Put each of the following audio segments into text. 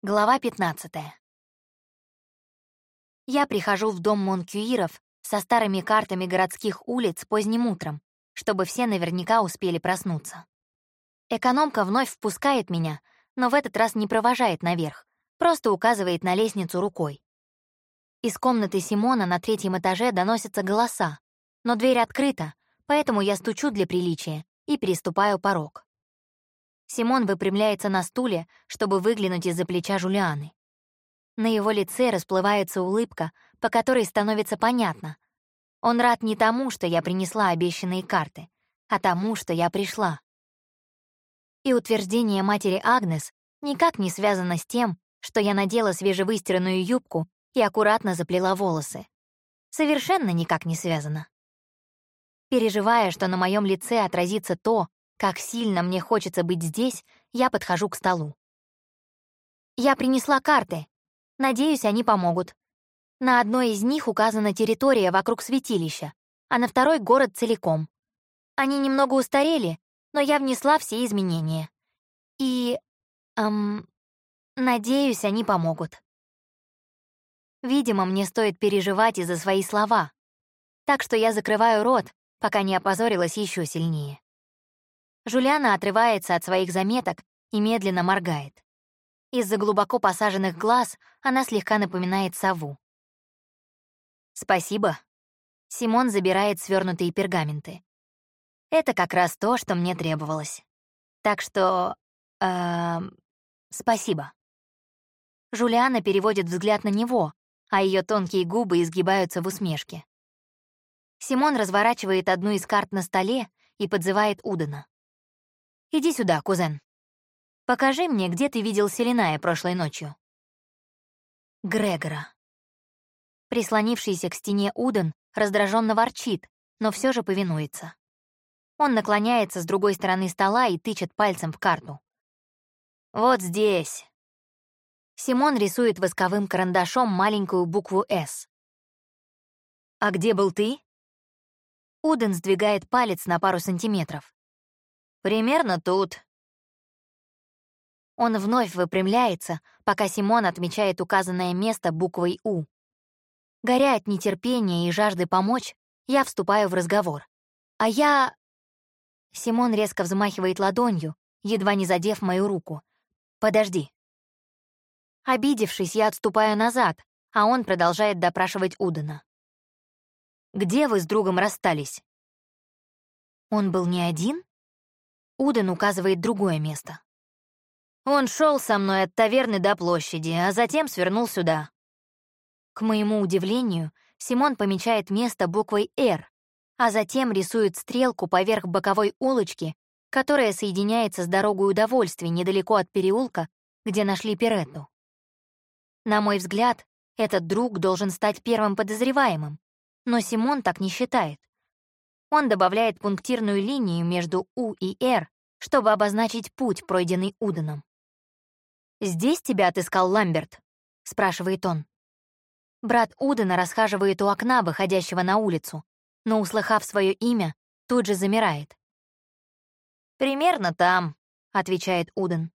Глава 15. Я прихожу в дом Монкюиров со старыми картами городских улиц поздним утром, чтобы все наверняка успели проснуться. Экономка вновь впускает меня, но в этот раз не провожает наверх, просто указывает на лестницу рукой. Из комнаты Симона на третьем этаже доносятся голоса, но дверь открыта, поэтому я стучу для приличия и переступаю порог. Симон выпрямляется на стуле, чтобы выглянуть из-за плеча Жулианы. На его лице расплывается улыбка, по которой становится понятно. Он рад не тому, что я принесла обещанные карты, а тому, что я пришла. И утверждение матери Агнес никак не связано с тем, что я надела свежевыстиранную юбку и аккуратно заплела волосы. Совершенно никак не связано. Переживая, что на моем лице отразится то, как сильно мне хочется быть здесь, я подхожу к столу. Я принесла карты. Надеюсь, они помогут. На одной из них указана территория вокруг святилища, а на второй — город целиком. Они немного устарели, но я внесла все изменения. И... Эм, надеюсь, они помогут. Видимо, мне стоит переживать из-за свои слова, так что я закрываю рот, пока не опозорилась еще сильнее. Жулиана отрывается от своих заметок и медленно моргает. Из-за глубоко посаженных глаз она слегка напоминает сову. «Спасибо». Симон забирает свернутые пергаменты. Это как раз то, что мне требовалось. Так что... Э, спасибо. Жулиана переводит взгляд на него, а ее тонкие губы изгибаются в усмешке. Симон разворачивает одну из карт на столе и подзывает Удана. Иди сюда, кузен. Покажи мне, где ты видел Селиная прошлой ночью. Грегора. Прислонившийся к стене Уден раздраженно ворчит, но все же повинуется. Он наклоняется с другой стороны стола и тычет пальцем в карту. «Вот здесь». Симон рисует восковым карандашом маленькую букву «С». «А где был ты?» Уден сдвигает палец на пару сантиметров. Примерно тут. Он вновь выпрямляется, пока Симон отмечает указанное место буквой «У». Горя от нетерпения и жажды помочь, я вступаю в разговор. А я... Симон резко взмахивает ладонью, едва не задев мою руку. «Подожди». Обидевшись, я отступаю назад, а он продолжает допрашивать Удана. «Где вы с другом расстались?» Он был не один? Уден указывает другое место. Он шел со мной от таверны до площади, а затем свернул сюда. К моему удивлению, Симон помечает место буквой «Р», а затем рисует стрелку поверх боковой улочки, которая соединяется с дорогой удовольствий недалеко от переулка, где нашли Пиретту. На мой взгляд, этот друг должен стать первым подозреваемым, но Симон так не считает. Он добавляет пунктирную линию между У и Р, чтобы обозначить путь, пройденный Уданом. «Здесь тебя отыскал Ламберт?» — спрашивает он. Брат Удена расхаживает у окна, выходящего на улицу, но, услыхав свое имя, тут же замирает. «Примерно там», — отвечает Уден.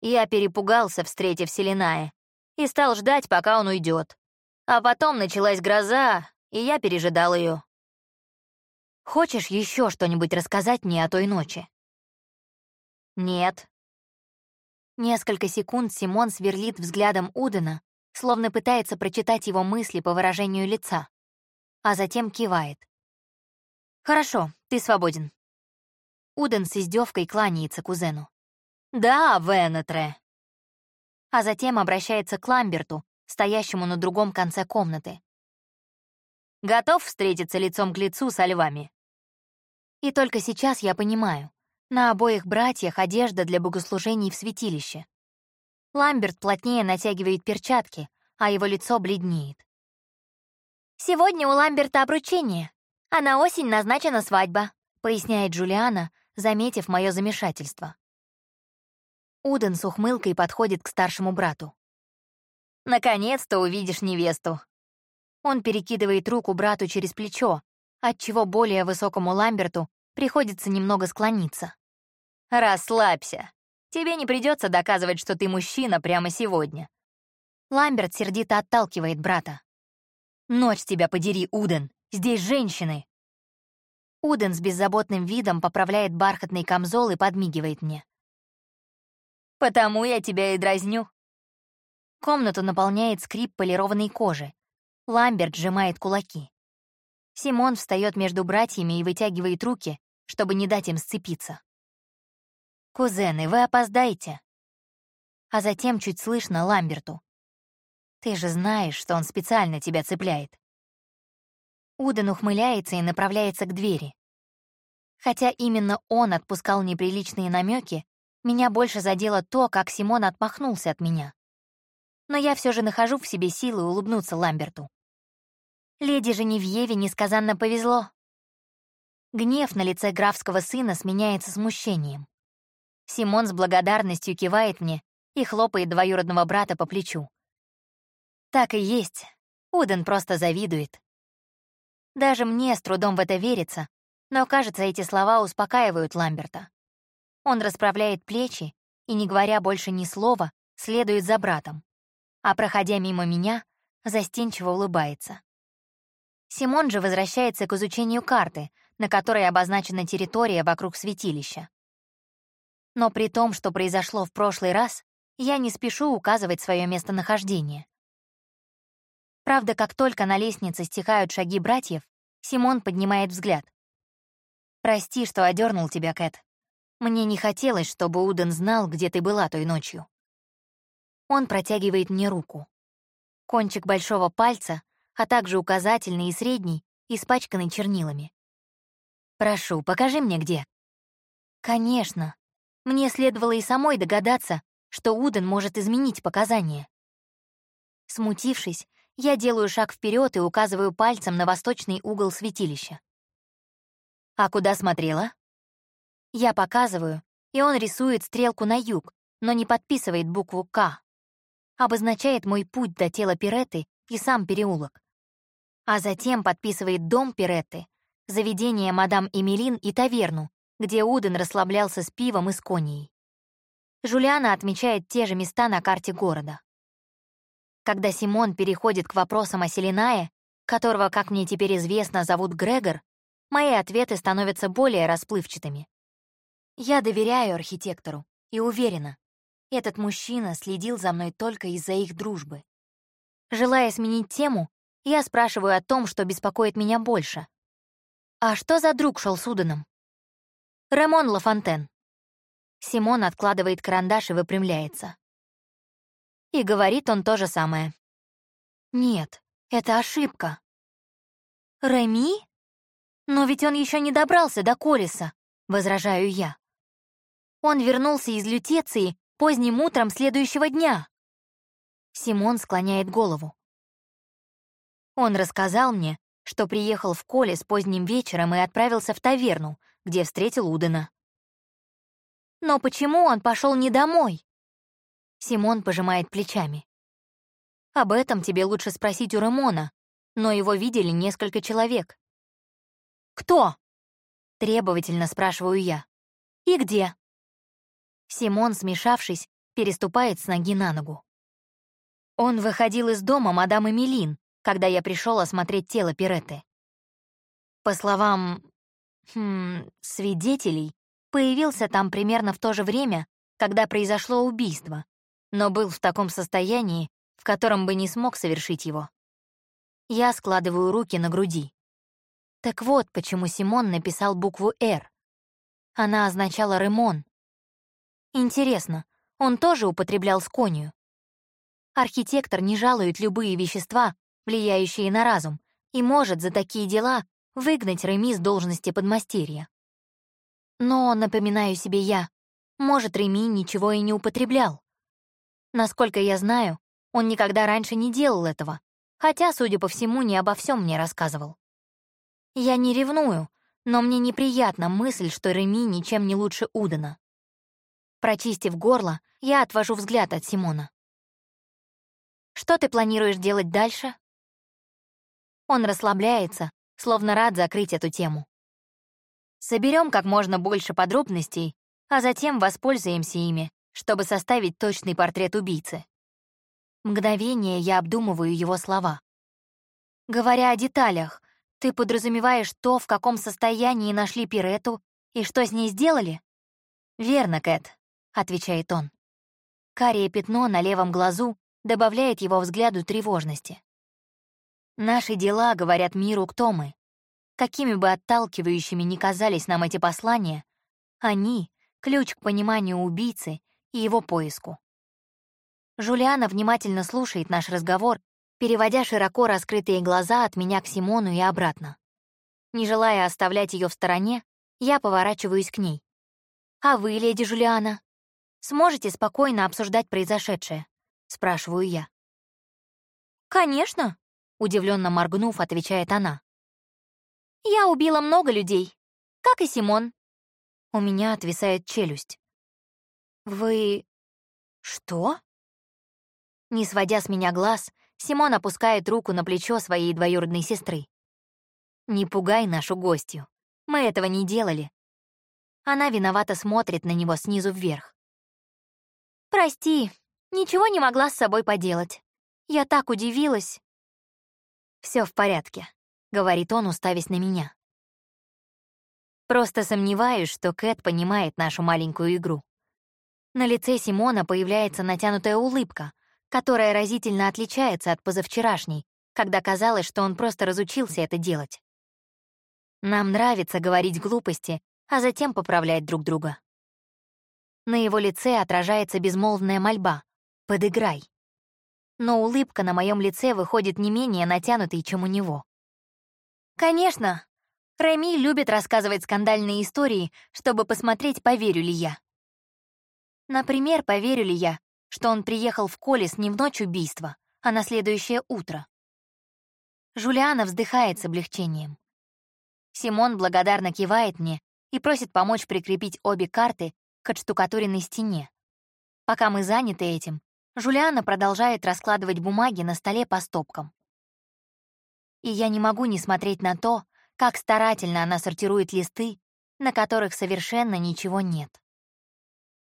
Я перепугался, встретив Селиная, и стал ждать, пока он уйдет. А потом началась гроза, и я пережидал ее. Хочешь еще что-нибудь рассказать мне о той ночи?» «Нет». Несколько секунд Симон сверлит взглядом Удена, словно пытается прочитать его мысли по выражению лица, а затем кивает. «Хорошо, ты свободен». Уден с издевкой кланяется кузену. «Да, Венетре». А затем обращается к Ламберту, стоящему на другом конце комнаты. «Готов встретиться лицом к лицу со львами?» И только сейчас я понимаю, на обоих братьях одежда для богослужений в святилище. Ламберт плотнее натягивает перчатки, а его лицо бледнеет. «Сегодня у Ламберта обручение, а на осень назначена свадьба», поясняет Джулиана, заметив мое замешательство. Уден с ухмылкой подходит к старшему брату. «Наконец-то увидишь невесту!» Он перекидывает руку брату через плечо, отчего более высокому Ламберту приходится немного склониться. «Расслабься. Тебе не придется доказывать, что ты мужчина прямо сегодня. Ламберт сердито отталкивает брата. «Ночь тебя подери, Уден! Здесь женщины!» Уден с беззаботным видом поправляет бархатный камзол и подмигивает мне. «Потому я тебя и дразню». Комнату наполняет скрип полированной кожи. Ламберт сжимает кулаки. Симон встает между братьями и вытягивает руки, чтобы не дать им сцепиться. «Кузены, вы опоздаете!» А затем чуть слышно Ламберту. «Ты же знаешь, что он специально тебя цепляет». Уден ухмыляется и направляется к двери. Хотя именно он отпускал неприличные намеки, меня больше задело то, как Симон отмахнулся от меня. Но я все же нахожу в себе силы улыбнуться Ламберту. Леди Женевьеве несказанно повезло. Гнев на лице графского сына сменяется смущением. Симон с благодарностью кивает мне и хлопает двоюродного брата по плечу. Так и есть. Уден просто завидует. Даже мне с трудом в это верится, но, кажется, эти слова успокаивают Ламберта. Он расправляет плечи и, не говоря больше ни слова, следует за братом, а, проходя мимо меня, застенчиво улыбается. Симон же возвращается к изучению карты, на которой обозначена территория вокруг святилища. Но при том, что произошло в прошлый раз, я не спешу указывать свое местонахождение. Правда, как только на лестнице стихают шаги братьев, Симон поднимает взгляд. «Прости, что одернул тебя, Кэт. Мне не хотелось, чтобы Уден знал, где ты была той ночью». Он протягивает мне руку. Кончик большого пальца, а также указательный и средний, испачканный чернилами. «Прошу, покажи мне, где». «Конечно», мне следовало и самой догадаться, что Уден может изменить показания. Смутившись, я делаю шаг вперед и указываю пальцем на восточный угол святилища. «А куда смотрела?» Я показываю, и он рисует стрелку на юг, но не подписывает букву «К». Обозначает мой путь до тела Пиреты и сам переулок. А затем подписывает дом Пиреты, заведение мадам Эмилин и таверну, где Уден расслаблялся с пивом и с коней. Жулиана отмечает те же места на карте города. Когда Симон переходит к вопросам о Селинае, которого, как мне теперь известно, зовут Грегор, мои ответы становятся более расплывчатыми. Я доверяю архитектору и уверена, этот мужчина следил за мной только из-за их дружбы. Желая сменить тему, я спрашиваю о том, что беспокоит меня больше. А что за друг шел с Уданом? Ремон Лафонтен». Симон откладывает карандаш и выпрямляется. И говорит он то же самое. «Нет, это ошибка». «Реми? Но ведь он еще не добрался до Колеса», — возражаю я. Он вернулся из Лютеции поздним утром следующего дня. Симон склоняет голову. Он рассказал мне, что приехал в Колес поздним вечером и отправился в таверну, где встретил Удена. «Но почему он пошел не домой?» Симон пожимает плечами. «Об этом тебе лучше спросить у Рамона, но его видели несколько человек». «Кто?» — требовательно спрашиваю я. «И где?» Симон, смешавшись, переступает с ноги на ногу. Он выходил из дома мадам Эмилин, когда я пришел осмотреть тело Пиреты. По словам хм, свидетелей, появился там примерно в то же время, когда произошло убийство, но был в таком состоянии, в котором бы не смог совершить его. Я складываю руки на груди. Так вот, почему Симон написал букву «Р». Она означала «Ремон». Интересно, он тоже употреблял сконию? Архитектор не жалует любые вещества, влияющие на разум, и может за такие дела выгнать Реми с должности подмастерья. Но, напоминаю себе я, может, Реми ничего и не употреблял. Насколько я знаю, он никогда раньше не делал этого, хотя, судя по всему, не обо всем мне рассказывал. Я не ревную, но мне неприятна мысль, что Реми ничем не лучше Удана. Прочистив горло, я отвожу взгляд от Симона. «Что ты планируешь делать дальше?» Он расслабляется, словно рад закрыть эту тему. Соберем как можно больше подробностей, а затем воспользуемся ими, чтобы составить точный портрет убийцы. Мгновение я обдумываю его слова. Говоря о деталях, ты подразумеваешь то, в каком состоянии нашли Пирету и что с ней сделали? Верно, Кэт, отвечает он. Карие пятно на левом глазу добавляет его взгляду тревожности. Наши дела говорят миру, кто мы. Какими бы отталкивающими ни казались нам эти послания, они — ключ к пониманию убийцы и его поиску. Жулиана внимательно слушает наш разговор, переводя широко раскрытые глаза от меня к Симону и обратно. Не желая оставлять ее в стороне, я поворачиваюсь к ней. «А вы, леди Жулиана, сможете спокойно обсуждать произошедшее?» — спрашиваю я. «Конечно», — удивленно моргнув, отвечает она. «Я убила много людей, как и Симон». У меня отвисает челюсть. «Вы... что?» Не сводя с меня глаз, Симон опускает руку на плечо своей двоюродной сестры. «Не пугай нашу гостью. Мы этого не делали». Она виновато смотрит на него снизу вверх. «Прости, ничего не могла с собой поделать. Я так удивилась». Все в порядке», — говорит он, уставясь на меня. Просто сомневаюсь, что Кэт понимает нашу маленькую игру. На лице Симона появляется натянутая улыбка, которая разительно отличается от позавчерашней, когда казалось, что он просто разучился это делать. Нам нравится говорить глупости, а затем поправлять друг друга. На его лице отражается безмолвная мольба «Подыграй». Но улыбка на моем лице выходит не менее натянутой, чем у него. Конечно, Реми любит рассказывать скандальные истории, чтобы посмотреть, поверю ли я. Например, поверю ли я, что он приехал в Колес не в ночь убийства, а на следующее утро. Жулиана вздыхает с облегчением. Симон благодарно кивает мне и просит помочь прикрепить обе карты к отштукатуренной стене. Пока мы заняты этим, Жулиана продолжает раскладывать бумаги на столе по стопкам. И я не могу не смотреть на то, как старательно она сортирует листы, на которых совершенно ничего нет.